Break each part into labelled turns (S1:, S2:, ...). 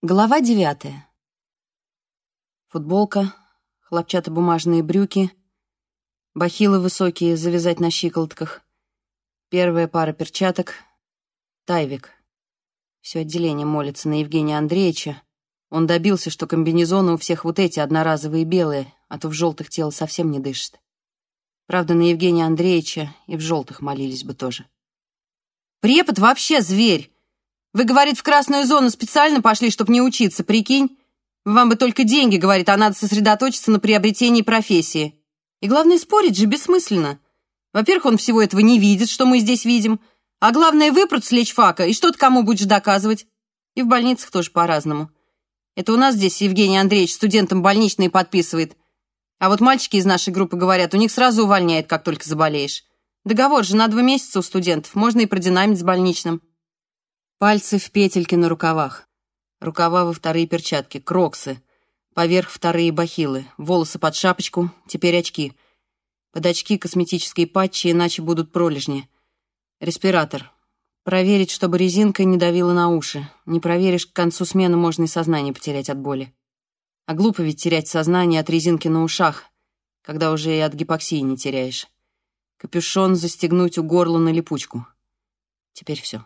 S1: Глава девятая. Футболка, хлопчатобумажные брюки, бахилы высокие завязать на щиколотках, первая пара перчаток, тайвик. Все отделение молится на Евгения Андреевича. Он добился, что комбинезоны у всех вот эти одноразовые белые, а то в желтых тело совсем не дышит. Правда, на Евгения Андреевича и в желтых молились бы тоже. «Препод вообще зверь!» Вы, говорит, в красную зону специально пошли, чтобы не учиться, прикинь? Вам бы только деньги, говорит, а надо сосредоточиться на приобретении профессии. И главное, спорить же бессмысленно. Во-первых, он всего этого не видит, что мы здесь видим. А главное, выпрут с лечфака, и что ты кому будешь доказывать? И в больницах тоже по-разному. Это у нас здесь Евгений Андреевич студентам больничные подписывает. А вот мальчики из нашей группы говорят, у них сразу увольняет, как только заболеешь. Договор же на два месяца у студентов, можно и продинамить с больничным. Пальцы в петельке на рукавах. Рукава во вторые перчатки, кроксы. Поверх вторые бахилы. Волосы под шапочку, теперь очки. Под очки косметические патчи, иначе будут пролежни. Респиратор. Проверить, чтобы резинка не давила на уши. Не проверишь, к концу смены можно и сознание потерять от боли. А глупо ведь терять сознание от резинки на ушах, когда уже и от гипоксии не теряешь. Капюшон застегнуть у горла на липучку. Теперь все.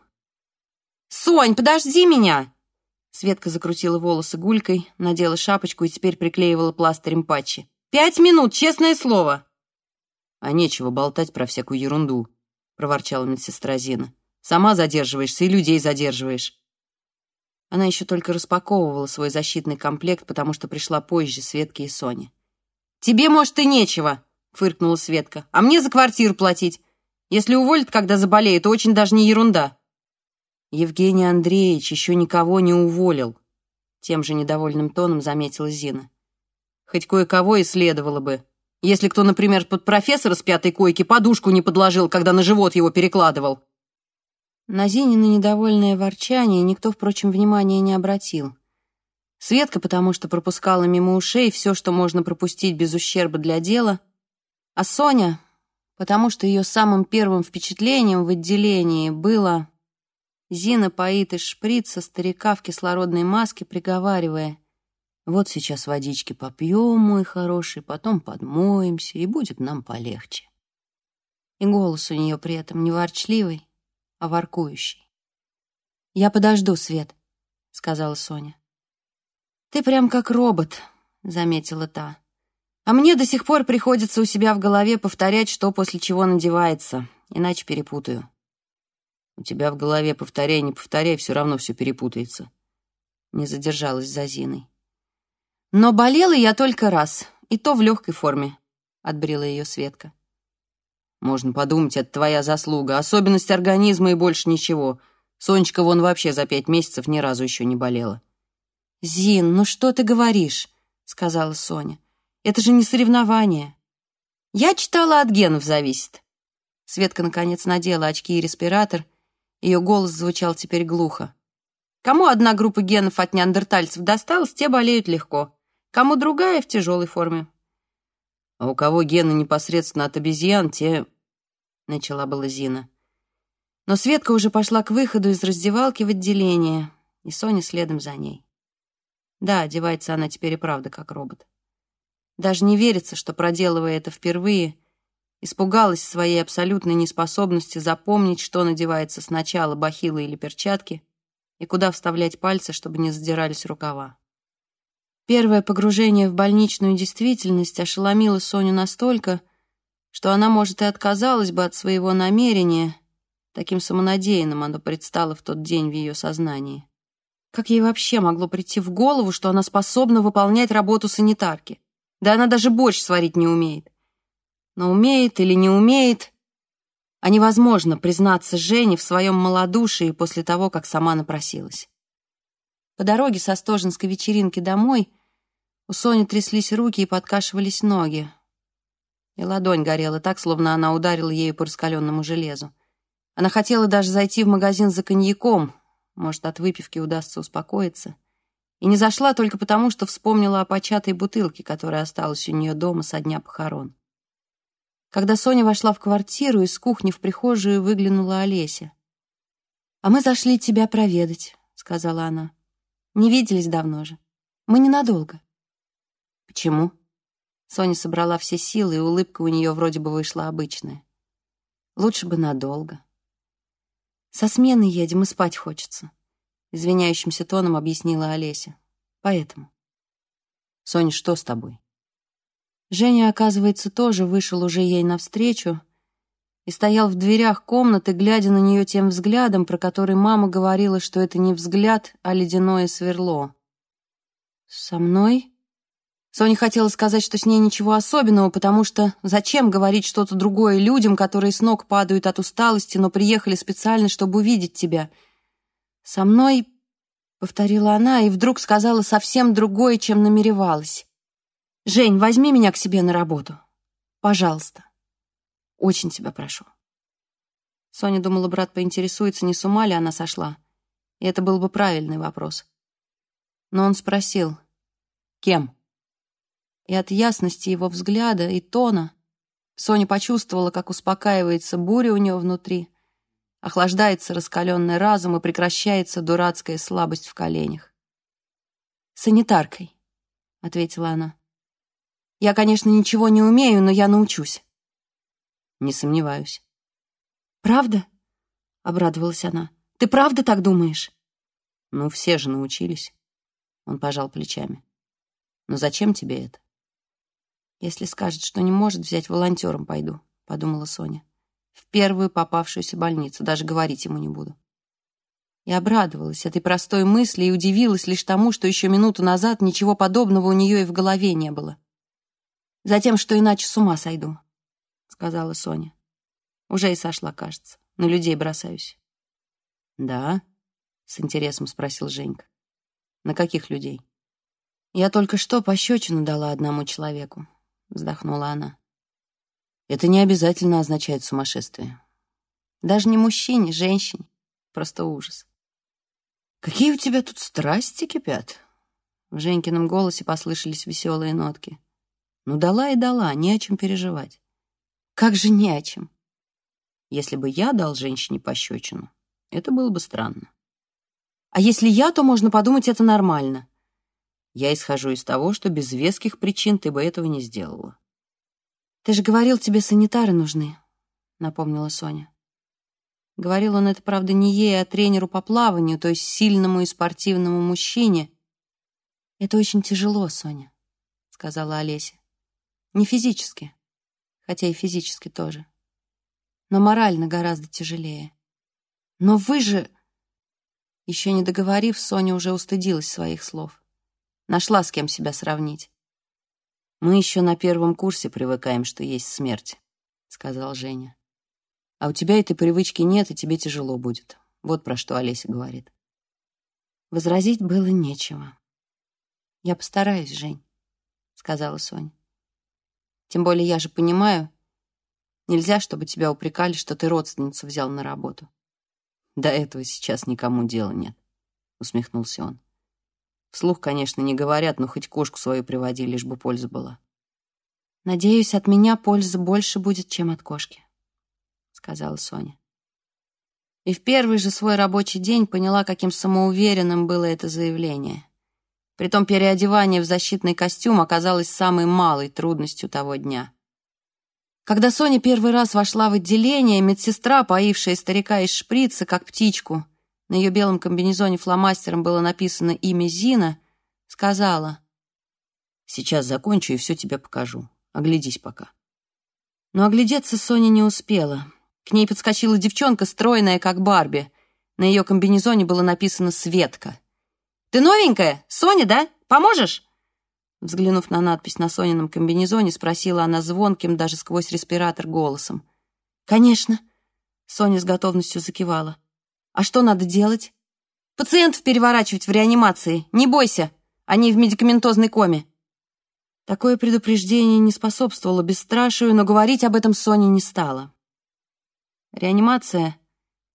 S1: «Сонь, подожди меня!» Светка закрутила волосы гулькой, надела шапочку и теперь приклеивала пластырем патчи. «Пять минут, честное слово!» «А нечего болтать про всякую ерунду», — проворчала медсестра Зина. «Сама задерживаешься и людей задерживаешь». Она еще только распаковывала свой защитный комплект, потому что пришла позже Светки и Сони. «Тебе, может, и нечего», — фыркнула Светка. «А мне за квартиру платить. Если уволят, когда заболею, то очень даже не ерунда». Евгений Андреевич еще никого не уволил, тем же недовольным тоном заметила Зина. Хоть кое-кого и следовало бы. Если кто, например, под профессора с пятой койки подушку не подложил, когда на живот его перекладывал. На Зинина недовольное ворчание никто, впрочем, внимания не обратил. Светка, потому что пропускала мимо ушей все, что можно пропустить без ущерба для дела, а Соня, потому что ее самым первым впечатлением в отделении было Зина поит из шприца старика в кислородной маске, приговаривая, «Вот сейчас водички попьем, мой хороший, потом подмоемся, и будет нам полегче». И голос у нее при этом не ворчливый, а воркующий. «Я подожду, Свет», — сказала Соня. «Ты прям как робот», — заметила та. «А мне до сих пор приходится у себя в голове повторять, что после чего надевается, иначе перепутаю». У тебя в голове повторяй, не повторяй, все равно все перепутается. Не задержалась за Зиной. Но болела я только раз, и то в легкой форме, отбрила ее Светка. Можно подумать, это твоя заслуга. Особенность организма и больше ничего. Сонечка вон вообще за пять месяцев ни разу еще не болела. «Зин, ну что ты говоришь?» — сказала Соня. «Это же не соревнование». «Я читала, от генов зависит». Светка, наконец, надела очки и респиратор ее голос звучал теперь глухо. Кому одна группа генов от неандертальцев досталась, те болеют легко. Кому другая в тяжелой форме. А у кого гены непосредственно от обезьян, те... Начала была Зина. Но Светка уже пошла к выходу из раздевалки в отделение, и Соня следом за ней. Да, одевается она теперь и правда как робот. Даже не верится, что, проделывая это впервые, Испугалась своей абсолютной неспособности запомнить, что надевается сначала, бахилы или перчатки, и куда вставлять пальцы, чтобы не задирались рукава. Первое погружение в больничную действительность ошеломило Соню настолько, что она, может, и отказалась бы от своего намерения, таким самонадеянным оно предстало в тот день в ее сознании. Как ей вообще могло прийти в голову, что она способна выполнять работу санитарки? Да она даже борщ сварить не умеет но умеет или не умеет, а невозможно признаться Жене в своем малодушии после того, как сама напросилась. По дороге со Стожинской вечеринки домой у Сони тряслись руки и подкашивались ноги. И ладонь горела так, словно она ударила ею по раскаленному железу. Она хотела даже зайти в магазин за коньяком, может, от выпивки удастся успокоиться. И не зашла только потому, что вспомнила о початой бутылке, которая осталась у нее дома со дня похорон. Когда Соня вошла в квартиру, из кухни в прихожую выглянула Олеся. «А мы зашли тебя проведать», — сказала она. Не виделись давно же. Мы ненадолго». «Почему?» Соня собрала все силы, и улыбка у нее вроде бы вышла обычная. «Лучше бы надолго». «Со смены едем, и спать хочется», — извиняющимся тоном объяснила Олеся. «Поэтому».
S2: «Соня, что с тобой?»
S1: Женя, оказывается, тоже вышел уже ей навстречу и стоял в дверях комнаты, глядя на нее тем взглядом, про который мама говорила, что это не взгляд, а ледяное сверло. «Со мной?» Соня хотела сказать, что с ней ничего особенного, потому что зачем говорить что-то другое людям, которые с ног падают от усталости, но приехали специально, чтобы увидеть тебя. «Со мной...» — повторила она и вдруг сказала совсем другое, чем намеревалась. «Жень, возьми меня к себе на работу. Пожалуйста. Очень тебя прошу». Соня думала, брат поинтересуется, не с ума ли она сошла. И это был бы правильный вопрос. Но он спросил, «Кем?» и от ясности его взгляда и тона Соня почувствовала, как успокаивается буря у нее внутри, охлаждается раскаленный разум и прекращается дурацкая слабость в коленях. «Санитаркой», — ответила она. «Я, конечно, ничего не умею, но я научусь».
S2: «Не сомневаюсь».
S1: «Правда?» — обрадовалась она. «Ты правда так думаешь?»
S2: «Ну, все же научились». Он пожал плечами. «Но зачем тебе это?»
S1: «Если скажет, что не может взять, волонтером пойду», — подумала Соня. «В первую попавшуюся больницу, даже говорить ему не буду». И обрадовалась этой простой мысли и удивилась лишь тому, что еще минуту назад ничего подобного у нее и в голове не было. «Затем, что иначе с ума сойду», — сказала Соня. «Уже и сошла, кажется. На людей бросаюсь».
S2: «Да?» — с интересом спросил Женька. «На каких людей?»
S1: «Я только что пощечину дала одному человеку вздохнула она.
S2: Это не обязательно означает сумасшествие.
S1: Даже не мужчине, женщине. Просто ужас.
S2: «Какие у тебя тут страсти кипят?»
S1: В Женькином голосе послышались веселые нотки.
S2: «Ну, дала и дала, не о чем переживать».
S1: «Как же не о чем?»
S2: «Если бы я дал женщине пощечину, это было бы странно».
S1: «А если я, то можно подумать, это нормально».
S2: Я исхожу из того, что без веских причин ты бы этого не сделала.
S1: «Ты же говорил, тебе санитары нужны», — напомнила Соня. Говорил он это, правда, не ей, а тренеру по плаванию, то есть сильному и спортивному мужчине. «Это очень тяжело, Соня», — сказала Олеся. «Не физически, хотя и физически тоже, но морально гораздо тяжелее. Но вы же...» Еще не договорив, Соня уже устыдилась своих слов. Нашла с кем себя сравнить.
S2: «Мы еще на первом курсе привыкаем, что есть смерть», — сказал Женя. «А у тебя этой привычки нет, и тебе тяжело будет. Вот про что Олеся говорит».
S1: Возразить было нечего. «Я постараюсь, Жень», — сказала Соня. «Тем более я же понимаю, нельзя, чтобы тебя упрекали, что ты родственницу взял на работу».
S2: «До этого сейчас никому дела нет», — усмехнулся он. Вслух, конечно, не говорят, но хоть кошку свою приводи, лишь бы польза была.
S1: «Надеюсь, от меня польза больше будет, чем от кошки», — сказала Соня. И в первый же свой рабочий день поняла, каким самоуверенным было это заявление. Притом переодевание в защитный костюм оказалось самой малой трудностью того дня. Когда Соня первый раз вошла в отделение, медсестра, поившая старика из шприца, как птичку, на ее белом комбинезоне фломастером было написано имя Зина, сказала,
S2: «Сейчас закончу и все тебе покажу. Оглядись пока».
S1: Но оглядеться Соня не успела. К ней подскочила девчонка, стройная, как Барби. На ее комбинезоне было написано «Светка». «Ты новенькая? Соня, да? Поможешь?» Взглянув на надпись на Сонином комбинезоне, спросила она звонким, даже сквозь респиратор, голосом. «Конечно», — Соня с готовностью закивала. А что надо делать? Пациентов переворачивать в реанимации. Не бойся, они в медикаментозной коме. Такое предупреждение не способствовало бесстрашию, но говорить об этом Соня не стала. Реанимация,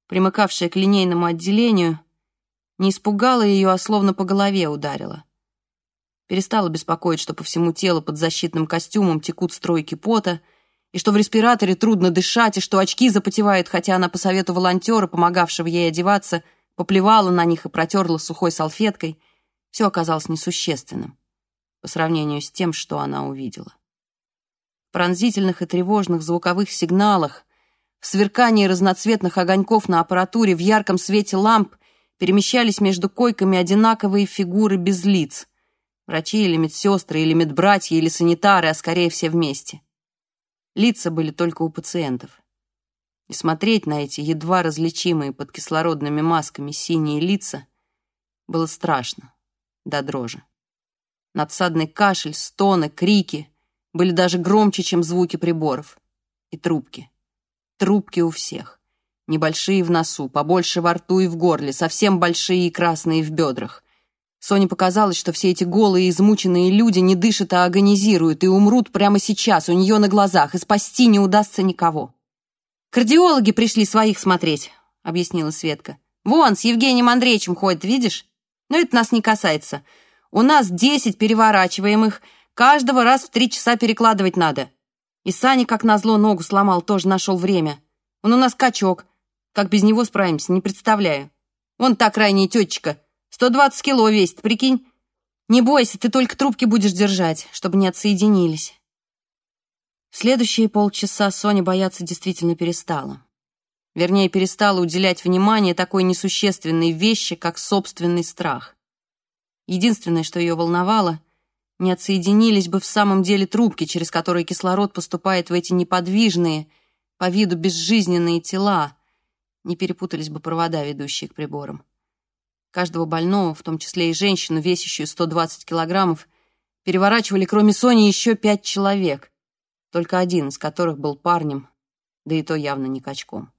S1: примыкавшая к линейному отделению, не испугала ее, а словно по голове ударила. Перестала беспокоить, что по всему телу под защитным костюмом текут стройки пота, и что в респираторе трудно дышать, и что очки запотевают, хотя она по совету волонтера, помогавшего ей одеваться, поплевала на них и протерла сухой салфеткой. Все оказалось несущественным по сравнению с тем, что она увидела. В пронзительных и тревожных звуковых сигналах, в сверкании разноцветных огоньков на аппаратуре, в ярком свете ламп перемещались между койками одинаковые фигуры без лиц. Врачи или медсестры, или медбратья, или санитары, а скорее все вместе. Лица были только у пациентов. И смотреть на эти едва различимые под кислородными масками синие лица было страшно, до дрожи. Надсадный кашель, стоны, крики были даже громче, чем звуки приборов. И трубки. Трубки у всех. Небольшие в носу, побольше во рту и в горле, совсем большие и красные в бедрах. Соне показалось, что все эти голые, измученные люди не дышат, а агонизируют и умрут прямо сейчас, у нее на глазах, и спасти не удастся никого. «Кардиологи пришли своих смотреть», — объяснила Светка. «Вон, с Евгением Андреевичем ходит, видишь? Но это нас не касается. У нас десять переворачиваемых, каждого раз в три часа перекладывать надо. И Саня, как назло, ногу сломал, тоже нашел время. Он у нас качок. Как без него справимся, не представляю. Вон та крайняя тетечка, сто двадцать кило весит, прикинь? Не бойся, ты только трубки будешь держать, чтобы не отсоединились». В следующие полчаса Соня бояться действительно перестала. Вернее, перестала уделять внимание такой несущественной вещи, как собственный страх. Единственное, что ее волновало, не отсоединились бы в самом деле трубки, через которые кислород поступает в эти неподвижные, по виду безжизненные тела, не перепутались бы провода, ведущие к приборам. Каждого больного, в том числе и женщину, весящую 120 килограммов, переворачивали, кроме Сони, еще пять человек, только один из которых был парнем, да и то явно не качком.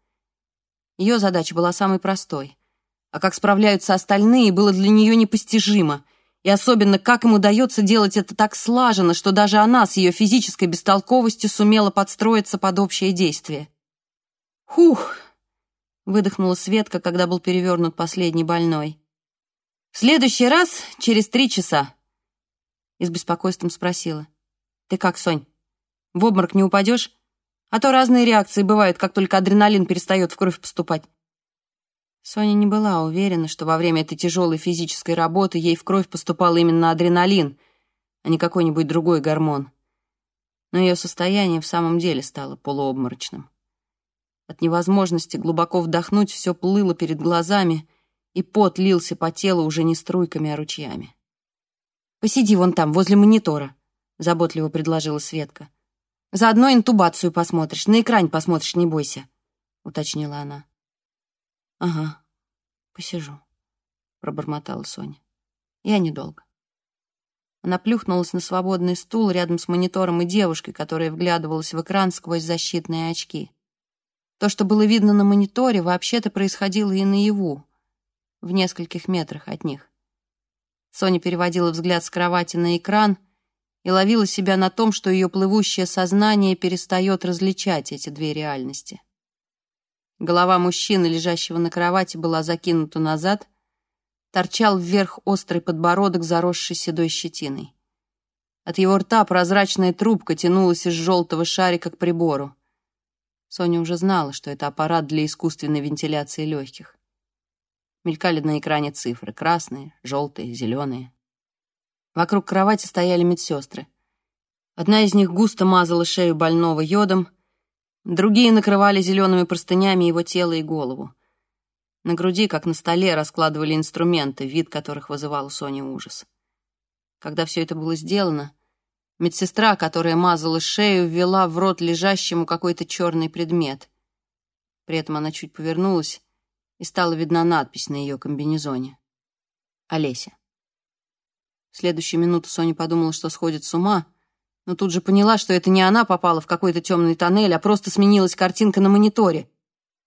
S1: Ее задача была самой простой а как справляются остальные, было для нее непостижимо. И особенно, как им удается делать это так слаженно, что даже она с ее физической бестолковостью сумела подстроиться под общее действие. «Хух!» — выдохнула Светка, когда был перевернут последний больной. «В следующий раз через три часа». И с беспокойством спросила. «Ты как, Сонь, в обморок не упадешь? А то разные реакции бывают, как только адреналин перестает в кровь поступать. Соня не была уверена, что во время этой тяжелой физической работы ей в кровь поступал именно адреналин, а не какой-нибудь другой гормон. Но ее состояние в самом деле стало полуобморочным. От невозможности глубоко вдохнуть все плыло перед глазами, и пот лился по телу уже не струйками, а ручьями. «Посиди вон там, возле монитора», — заботливо предложила Светка. «Заодно интубацию посмотришь, на экране посмотришь, не бойся», — уточнила она. «Ага, посижу», — пробормотала Соня. «Я недолго». Она плюхнулась на свободный стул рядом с монитором и девушкой, которая вглядывалась в экран сквозь защитные очки. То, что было видно на мониторе, вообще-то происходило и наяву, в нескольких метрах от них. Соня переводила взгляд с кровати на экран и ловила себя на том, что ее плывущее сознание перестает различать эти две реальности. Голова мужчины, лежащего на кровати, была закинута назад, торчал вверх острый подбородок, заросший седой щетиной. От его рта прозрачная трубка тянулась из желтого шарика к прибору. Соня уже знала, что это аппарат для искусственной вентиляции легких. Мелькали на экране цифры — красные, желтые, зеленые. Вокруг кровати стояли медсестры. Одна из них густо мазала шею больного йодом, Другие накрывали зелеными простынями его тело и голову. На груди, как на столе, раскладывали инструменты, вид которых вызывал у Сони ужас. Когда все это было сделано, медсестра, которая мазала шею, ввела в рот лежащему какой-то черный предмет. При этом она чуть повернулась, и стала видна надпись на ее комбинезоне. «Олеся». В следующую минуту Соня подумала, что сходит с ума — но тут же поняла, что это не она попала в какой-то темный тоннель, а просто сменилась картинка на мониторе.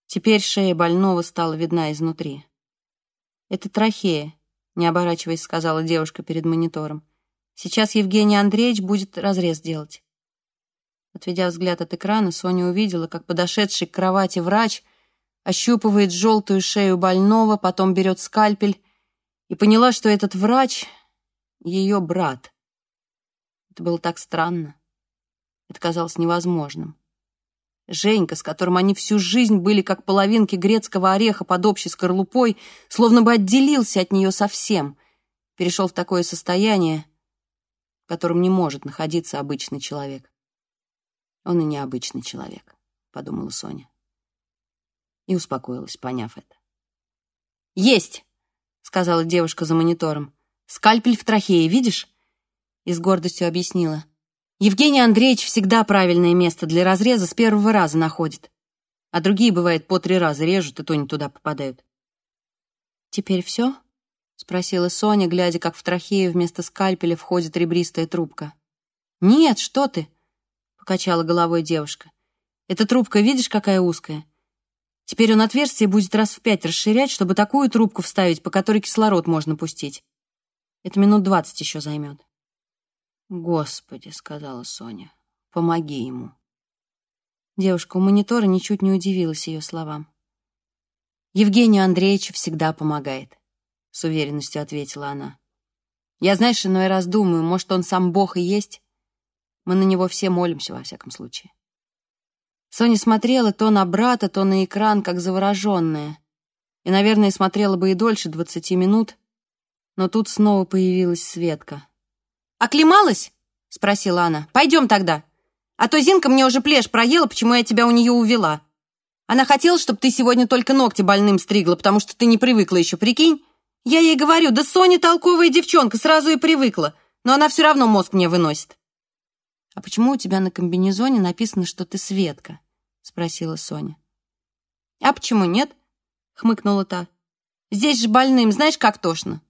S1: Теперь шея больного стала видна изнутри. «Это трахея», — не оборачиваясь, сказала девушка перед монитором. «Сейчас Евгений Андреевич будет разрез делать». Отведя взгляд от экрана, Соня увидела, как подошедший к кровати врач ощупывает желтую шею больного, потом берет скальпель и поняла, что этот врач — ее брат. Это было так странно. Это казалось невозможным. Женька, с которым они всю жизнь были как половинки грецкого ореха под общей скорлупой, словно бы отделился от нее совсем. перешел в такое состояние, в котором не может находиться обычный человек. Он и не обычный человек, подумала Соня. И успокоилась, поняв это. «Есть!» — сказала девушка за монитором. «Скальпель в трахее, видишь?» И с гордостью объяснила. «Евгений Андреевич всегда правильное место для разреза с первого раза находит. А другие, бывает, по три раза режут, и то не туда попадают». «Теперь все?» — спросила Соня, глядя, как в трахею вместо скальпеля входит ребристая трубка. «Нет, что ты!» — покачала головой девушка. «Эта трубка, видишь, какая узкая? Теперь он отверстие будет раз в пять расширять, чтобы такую трубку вставить, по которой кислород можно пустить. Это минут двадцать еще займет. «Господи», — сказала Соня, — «помоги ему». Девушка у монитора ничуть не удивилась ее словам. «Евгению Андреевичу всегда помогает», — с уверенностью ответила она. «Я, знаешь, иной раз думаю, может, он сам Бог и есть? Мы на него все молимся, во всяком случае». Соня смотрела то на брата, то на экран, как завороженная. И, наверное, смотрела бы и дольше двадцати минут, но тут снова появилась Светка. «Оклемалась?» — спросила она. «Пойдем тогда. А то Зинка мне уже плешь проела, почему я тебя у нее увела. Она хотела, чтобы ты сегодня только ногти больным стригла, потому что ты не привыкла еще, прикинь? Я ей говорю, да Соня толковая девчонка, сразу и привыкла, но она все равно мозг мне выносит. «А почему у тебя на комбинезоне написано, что ты Светка?» — спросила Соня. «А почему нет?» — хмыкнула та. «Здесь же больным, знаешь, как тошно.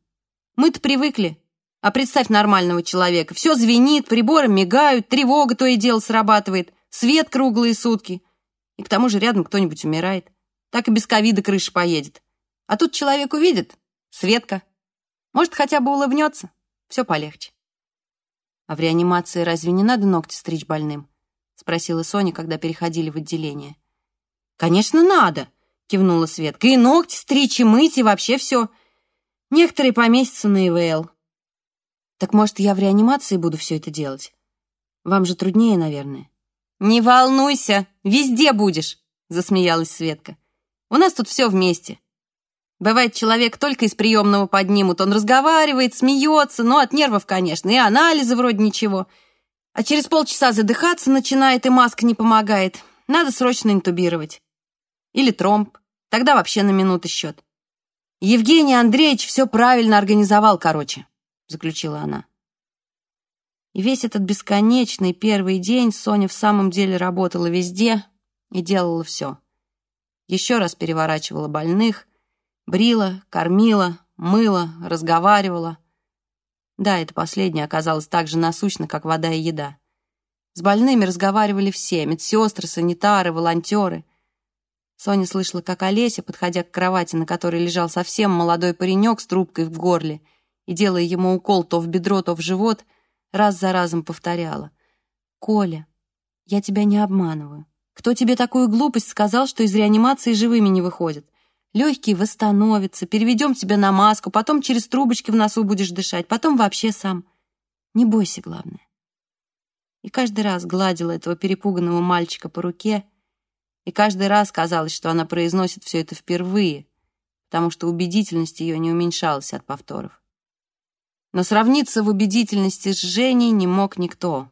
S1: Мы-то привыкли. А представь нормального человека. Все звенит, приборы мигают, тревога то и дело срабатывает, свет круглые сутки. И к тому же рядом кто-нибудь умирает. Так и без ковида крыша поедет. А тут человек увидит — Светка. Может, хотя бы улыбнется. Все полегче. «А в реанимации разве не надо ногти стричь больным?» — спросила Соня, когда переходили в отделение. «Конечно, надо!» — кивнула Светка. «И ногти стричь, и мыть, и вообще все. Некоторые по месяцу на ИВЛ». «Так, может, я в реанимации буду все это делать? Вам же труднее, наверное». «Не волнуйся, везде будешь!» — засмеялась Светка. «У нас тут все вместе. Бывает, человек только из приемного поднимут, он разговаривает, смеется, но от нервов, конечно, и анализы вроде ничего. А через полчаса задыхаться начинает, и маска не помогает. Надо срочно интубировать. Или тромб. Тогда вообще на минуты счет. Евгений Андреевич все правильно организовал, короче, заключила она. И весь этот бесконечный первый день Соня в самом деле работала везде и делала все. Еще раз переворачивала больных, Брила, кормила, мыла, разговаривала. Да, это последнее оказалось так же насущно, как вода и еда. С больными разговаривали все — медсестры, санитары, волонтеры. Соня слышала, как Олеся, подходя к кровати, на которой лежал совсем молодой паренек с трубкой в горле, и, делая ему укол то в бедро, то в живот, раз за разом повторяла. «Коля, я тебя не обманываю. Кто тебе такую глупость сказал, что из реанимации живыми не выходят? Легкие восстановятся, переведем тебя на маску, потом через трубочки в носу будешь дышать, потом вообще сам. Не бойся, главное. И каждый раз гладила этого перепуганного мальчика по руке, и каждый раз казалось, что она произносит все это впервые, потому что убедительность ее не уменьшалась от повторов. Но сравниться в убедительности с Женей не мог никто.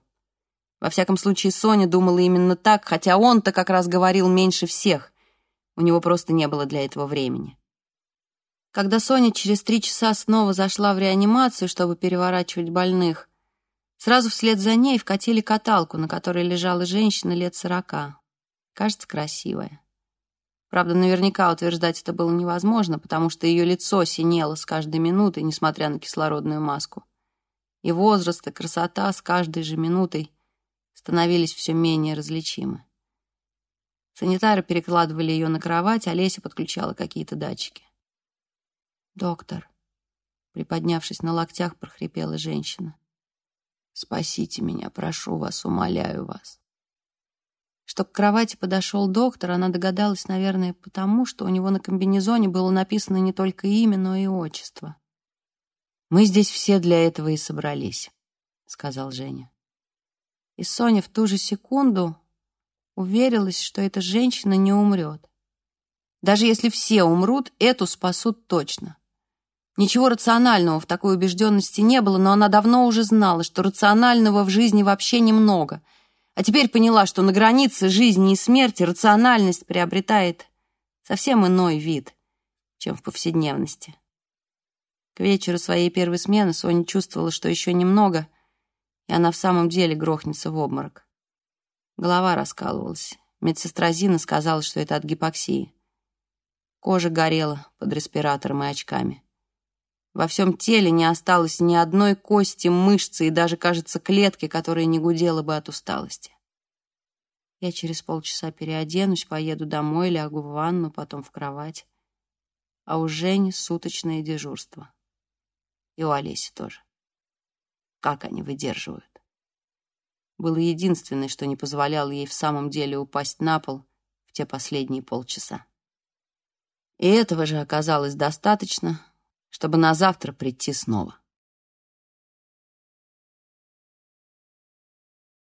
S1: Во всяком случае, Соня думала именно так, хотя он-то как раз говорил меньше всех — у него просто не было для этого времени. Когда Соня через три часа снова зашла в реанимацию, чтобы переворачивать больных, сразу вслед за ней вкатили каталку, на которой лежала женщина лет сорока. Кажется, красивая. Правда, наверняка утверждать это было невозможно, потому что ее лицо синело с каждой минутой, несмотря на кислородную маску. И возраст, и красота с каждой же минутой становились все менее различимы. Санитары перекладывали ее на кровать, а Леся подключала какие-то датчики. «Доктор», — приподнявшись на локтях, прохрипела женщина. «Спасите меня, прошу вас, умоляю вас». Что к кровати подошел доктор, она догадалась, наверное, потому, что у него на комбинезоне было написано не только имя, но и отчество. «Мы здесь все для этого и собрались», — сказал Женя. И Соня в ту же секунду уверилась, что эта женщина не умрет. Даже если все умрут, эту спасут точно. Ничего рационального в такой убежденности не было, но она давно уже знала, что рационального в жизни вообще немного. А теперь поняла, что на границе жизни и смерти рациональность приобретает совсем иной вид, чем в повседневности. К вечеру своей первой смены Соня чувствовала, что еще немного, и она в самом деле грохнется в обморок. Голова раскалывалась. Медсестра Зина сказала, что это от гипоксии. Кожа горела под респиратором и очками. Во всем теле не осталось ни одной кости, мышцы и даже, кажется, клетки, которая не гудела бы от усталости. Я через полчаса переоденусь, поеду домой, лягу в ванну, потом в кровать. А у Жени суточное дежурство. И у Олеси тоже. Как они выдерживают? Было единственное, что не позволяло ей в самом деле упасть на пол в те последние полчаса. И этого же оказалось достаточно, чтобы на завтра прийти снова.